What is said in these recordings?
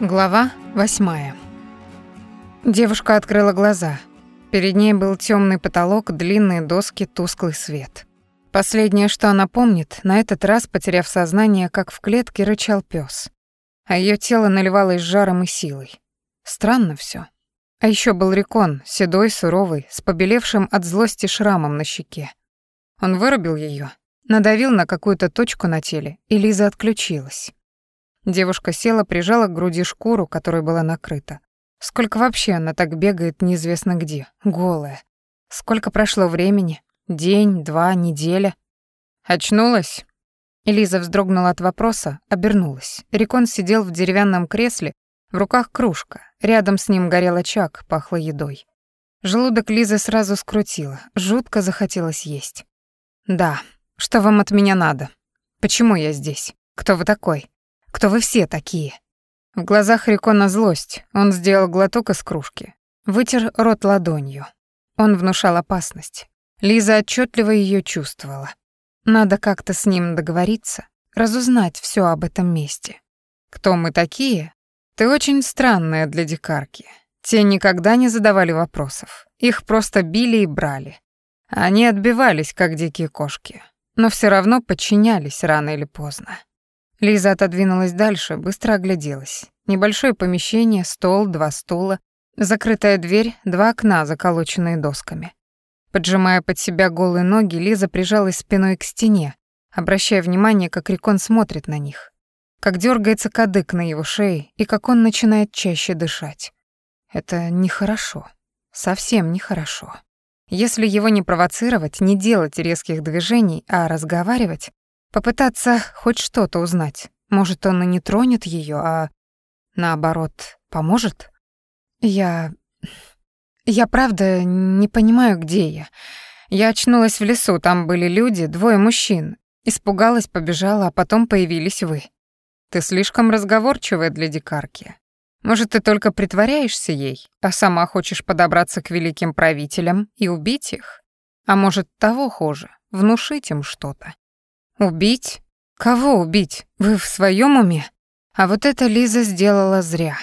Глава восьмая. Девушка открыла глаза. Перед ней был темный потолок, длинные доски, тусклый свет. Последнее, что она помнит, на этот раз, потеряв сознание, как в клетке рычал пес, а ее тело наливалось жаром и силой. Странно все. А еще был Рекон, седой, суровый, с побелевшим от злости шрамом на щеке. Он вырубил ее, надавил на какую-то точку на теле, и Лиза отключилась. Девушка села, прижала к груди шкуру, которой была накрыта. Сколько вообще она так бегает неизвестно где, голая. Сколько прошло времени? День, два, неделя. Очнулась? Элиза вздрогнула от вопроса, обернулась. Рекон сидел в деревянном кресле, в руках кружка. Рядом с ним горел очаг, пахло едой. Желудок Лизы сразу скрутило, жутко захотелось есть. «Да, что вам от меня надо? Почему я здесь? Кто вы такой?» Кто вы все такие?» В глазах Рикона злость. Он сделал глоток из кружки. Вытер рот ладонью. Он внушал опасность. Лиза отчетливо ее чувствовала. Надо как-то с ним договориться, разузнать все об этом месте. Кто мы такие? Ты очень странная для дикарки. Те никогда не задавали вопросов. Их просто били и брали. Они отбивались, как дикие кошки, но все равно подчинялись рано или поздно. Лиза отодвинулась дальше, быстро огляделась. Небольшое помещение, стол, два стула, закрытая дверь, два окна, заколоченные досками. Поджимая под себя голые ноги, Лиза прижалась спиной к стене, обращая внимание, как Рикон смотрит на них, как дергается кадык на его шее и как он начинает чаще дышать. Это нехорошо, совсем нехорошо. Если его не провоцировать, не делать резких движений, а разговаривать, Попытаться хоть что-то узнать. Может, он и не тронет ее, а наоборот, поможет? Я... Я правда не понимаю, где я. Я очнулась в лесу, там были люди, двое мужчин. Испугалась, побежала, а потом появились вы. Ты слишком разговорчивая для дикарки. Может, ты только притворяешься ей, а сама хочешь подобраться к великим правителям и убить их? А может, того хуже, внушить им что-то. Убить? Кого убить? Вы в своем уме? А вот это Лиза сделала зря.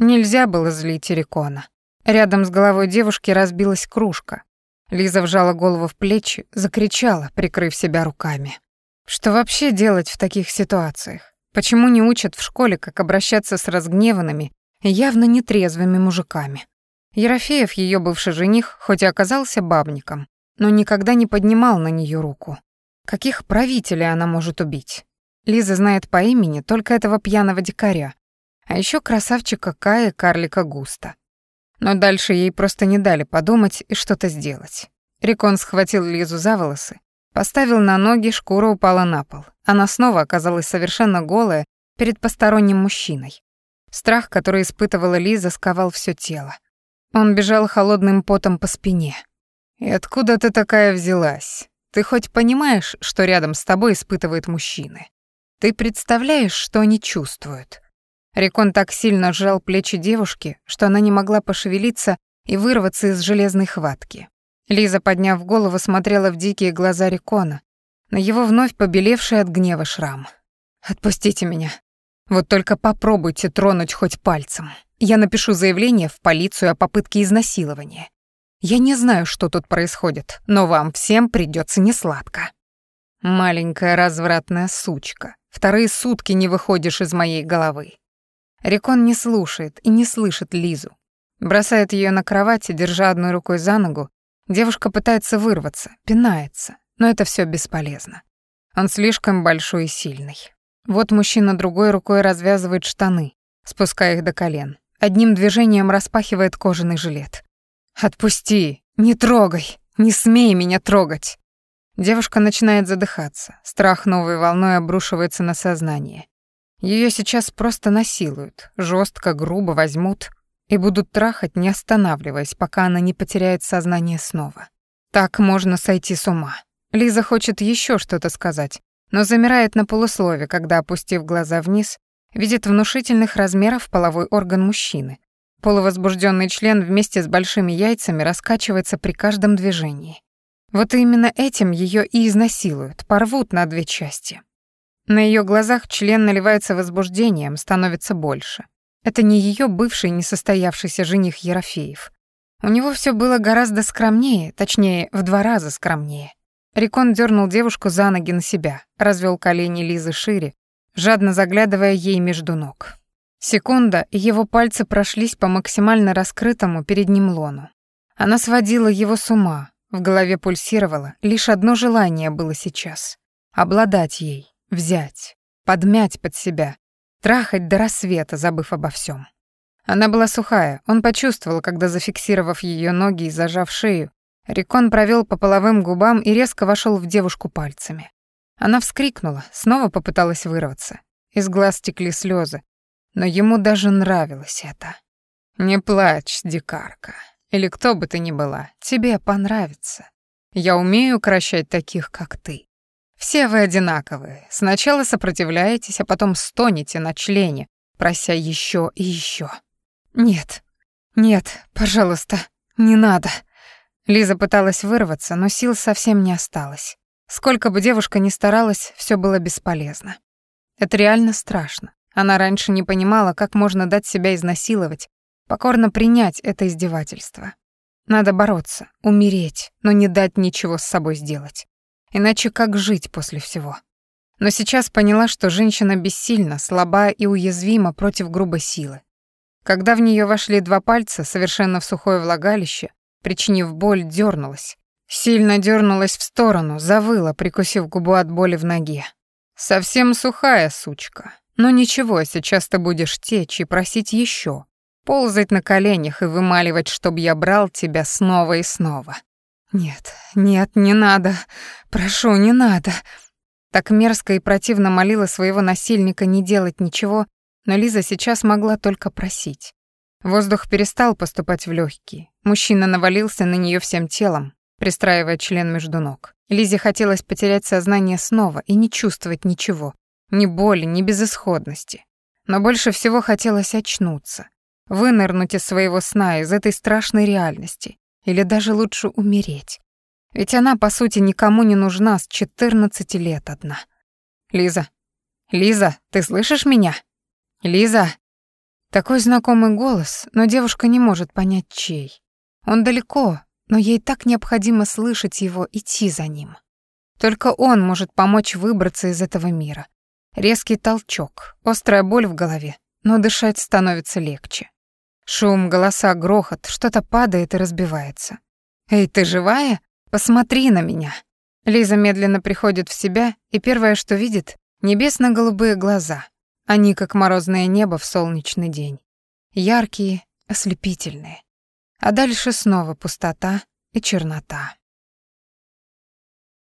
Нельзя было злить Эрикона. Рядом с головой девушки разбилась кружка. Лиза вжала голову в плечи, закричала, прикрыв себя руками. Что вообще делать в таких ситуациях? Почему не учат в школе, как обращаться с разгневанными, явно нетрезвыми мужиками? Ерофеев, ее бывший жених, хоть и оказался бабником, но никогда не поднимал на нее руку. Каких правителей она может убить? Лиза знает по имени только этого пьяного дикаря, а еще красавчика Кая и карлика Густа. Но дальше ей просто не дали подумать и что-то сделать. Рикон схватил Лизу за волосы, поставил на ноги, шкура упала на пол. Она снова оказалась совершенно голая перед посторонним мужчиной. Страх, который испытывала Лиза, сковал все тело. Он бежал холодным потом по спине. «И откуда ты такая взялась?» Ты хоть понимаешь, что рядом с тобой испытывают мужчины? Ты представляешь, что они чувствуют? Рекон так сильно сжал плечи девушки, что она не могла пошевелиться и вырваться из железной хватки. Лиза, подняв голову, смотрела в дикие глаза Рекона, на его вновь побелевший от гнева шрам. «Отпустите меня. Вот только попробуйте тронуть хоть пальцем. Я напишу заявление в полицию о попытке изнасилования. Я не знаю, что тут происходит, но вам всем придется несладко. Маленькая развратная сучка. Вторые сутки не выходишь из моей головы. Рекон не слушает и не слышит Лизу. Бросает ее на кровать, держа одной рукой за ногу. Девушка пытается вырваться, пинается, но это все бесполезно. Он слишком большой и сильный. Вот мужчина другой рукой развязывает штаны, спуская их до колен. Одним движением распахивает кожаный жилет. «Отпусти! Не трогай! Не смей меня трогать!» Девушка начинает задыхаться. Страх новой волной обрушивается на сознание. Ее сейчас просто насилуют, жестко, грубо возьмут и будут трахать, не останавливаясь, пока она не потеряет сознание снова. Так можно сойти с ума. Лиза хочет еще что-то сказать, но замирает на полуслове, когда, опустив глаза вниз, видит внушительных размеров половой орган мужчины, Полувозбужденный член вместе с большими яйцами раскачивается при каждом движении. Вот именно этим ее и изнасилуют, порвут на две части. На ее глазах член наливается возбуждением, становится больше. Это не ее бывший несостоявшийся жених Ерофеев. У него все было гораздо скромнее, точнее, в два раза скромнее. Рикон дернул девушку за ноги на себя, развел колени Лизы шире, жадно заглядывая ей между ног. Секунда, и его пальцы прошлись по максимально раскрытому перед ним лону. Она сводила его с ума, в голове пульсировало, лишь одно желание было сейчас — обладать ей, взять, подмять под себя, трахать до рассвета, забыв обо всем. Она была сухая, он почувствовал, когда, зафиксировав ее ноги и зажав шею, Рикон провел по половым губам и резко вошел в девушку пальцами. Она вскрикнула, снова попыталась вырваться. Из глаз текли слезы, но ему даже нравилось это. «Не плачь, дикарка, или кто бы ты ни была, тебе понравится. Я умею укращать таких, как ты. Все вы одинаковые. Сначала сопротивляетесь, а потом стонете на члене, прося еще и еще. Нет, нет, пожалуйста, не надо. Лиза пыталась вырваться, но сил совсем не осталось. Сколько бы девушка ни старалась, все было бесполезно. Это реально страшно. Она раньше не понимала, как можно дать себя изнасиловать, покорно принять это издевательство. Надо бороться, умереть, но не дать ничего с собой сделать. Иначе как жить после всего? Но сейчас поняла, что женщина бессильна, слаба и уязвима против грубой силы. Когда в нее вошли два пальца, совершенно в сухое влагалище, причинив боль, дернулась. Сильно дернулась в сторону, завыла, прикусив губу от боли в ноге. «Совсем сухая, сучка. Но ничего, сейчас ты будешь течь и просить еще, ползать на коленях и вымаливать, чтобы я брал тебя снова и снова. Нет, нет, не надо. Прошу, не надо. Так мерзко и противно молила своего насильника не делать ничего, но Лиза сейчас могла только просить. Воздух перестал поступать в легкие. Мужчина навалился на нее всем телом, пристраивая член между ног. Лизе хотелось потерять сознание снова и не чувствовать ничего, ни боли, ни безысходности. Но больше всего хотелось очнуться, вынырнуть из своего сна, из этой страшной реальности, или даже лучше умереть. Ведь она, по сути, никому не нужна с 14 лет одна. Лиза, Лиза, ты слышишь меня? Лиза. Такой знакомый голос, но девушка не может понять, чей. Он далеко, но ей так необходимо слышать его, идти за ним. Только он может помочь выбраться из этого мира. Резкий толчок, острая боль в голове, но дышать становится легче. Шум, голоса, грохот, что-то падает и разбивается. «Эй, ты живая? Посмотри на меня!» Лиза медленно приходит в себя, и первое, что видит — небесно-голубые глаза. Они как морозное небо в солнечный день. Яркие, ослепительные. А дальше снова пустота и чернота.